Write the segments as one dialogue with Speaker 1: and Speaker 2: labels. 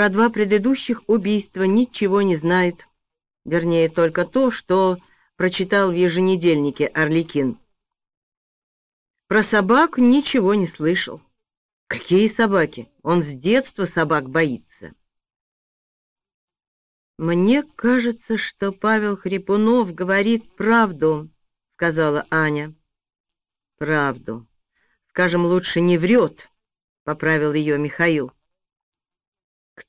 Speaker 1: про два предыдущих убийства ничего не знает. Вернее, только то, что прочитал в еженедельнике «Орликин». Про собак ничего не слышал. Какие собаки? Он с детства собак боится. «Мне кажется, что Павел Хрипунов говорит правду», — сказала Аня. «Правду. Скажем, лучше не врет», — поправил ее Михаил.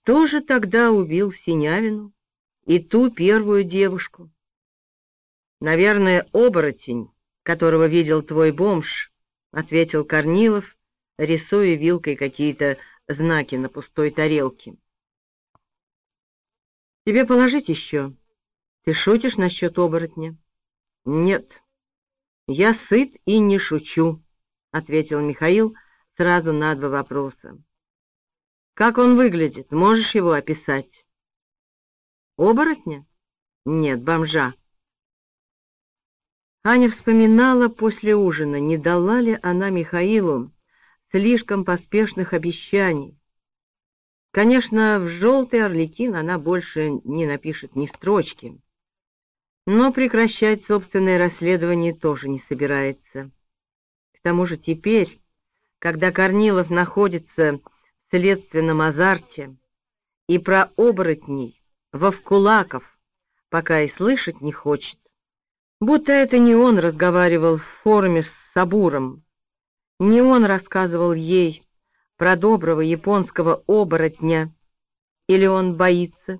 Speaker 1: «Кто же тогда убил Синявину и ту первую девушку?» «Наверное, оборотень, которого видел твой бомж», — ответил Корнилов, рисуя вилкой какие-то знаки на пустой тарелке. Тебе положить еще? Ты шутишь насчет оборотня? Нет, я сыт и не шучу, — ответил Михаил сразу на два вопроса. Как он выглядит? Можешь его описать? Оборотня? Нет, бомжа. Аня вспоминала после ужина, не дала ли она Михаилу слишком поспешных обещаний, Конечно, в «желтый орликин» она больше не напишет ни строчки, но прекращать собственное расследование тоже не собирается. К тому же теперь, когда Корнилов находится следственном азарте и про оборотней, вовкулаков, пока и слышать не хочет, будто это не он разговаривал в форуме с Сабуром, не он рассказывал ей, про доброго японского оборотня, или он боится,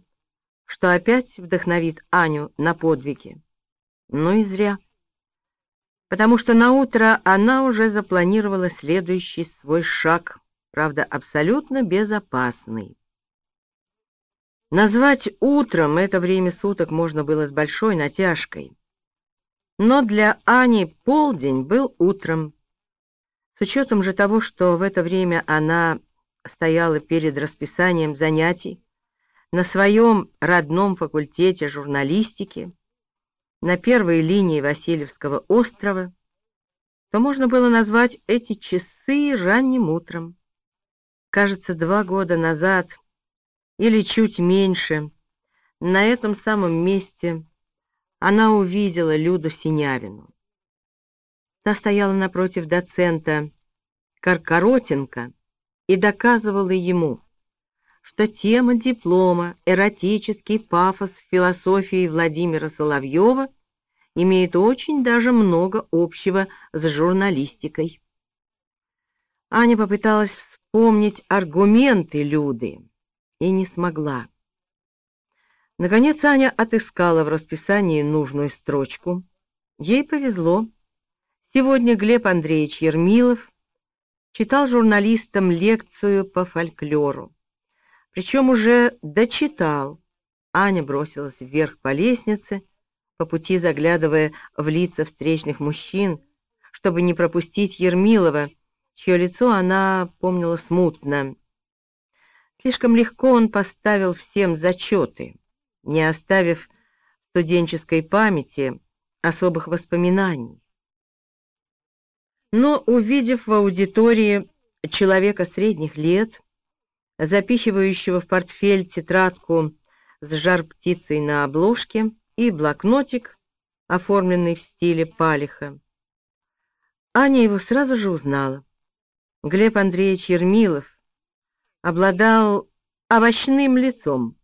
Speaker 1: что опять вдохновит Аню на подвиги? Ну и зря. Потому что на утро она уже запланировала следующий свой шаг, правда, абсолютно безопасный. Назвать утром это время суток можно было с большой натяжкой. Но для Ани полдень был утром, с учетом же того, что в это время она стояла перед расписанием занятий на своем родном факультете журналистики, на первой линии Васильевского острова, то можно было назвать эти часы ранним утром. Кажется, два года назад, или чуть меньше, на этом самом месте она увидела Люду Синявину. Та стояла напротив доцента Каркоротенко и доказывала ему, что тема диплома «Эротический пафос философии Владимира Соловьева» имеет очень даже много общего с журналистикой. Аня попыталась вспомнить аргументы Люды и не смогла. Наконец Аня отыскала в расписании нужную строчку. Ей повезло. Сегодня Глеб Андреевич Ермилов читал журналистам лекцию по фольклору. Причем уже дочитал. Аня бросилась вверх по лестнице, по пути заглядывая в лица встречных мужчин, чтобы не пропустить Ермилова, чье лицо она помнила смутно. Слишком легко он поставил всем зачеты, не оставив студенческой памяти особых воспоминаний. Но, увидев в аудитории человека средних лет, запихивающего в портфель тетрадку с жар-птицей на обложке и блокнотик, оформленный в стиле палиха, Аня его сразу же узнала. Глеб Андреевич Ермилов обладал овощным лицом,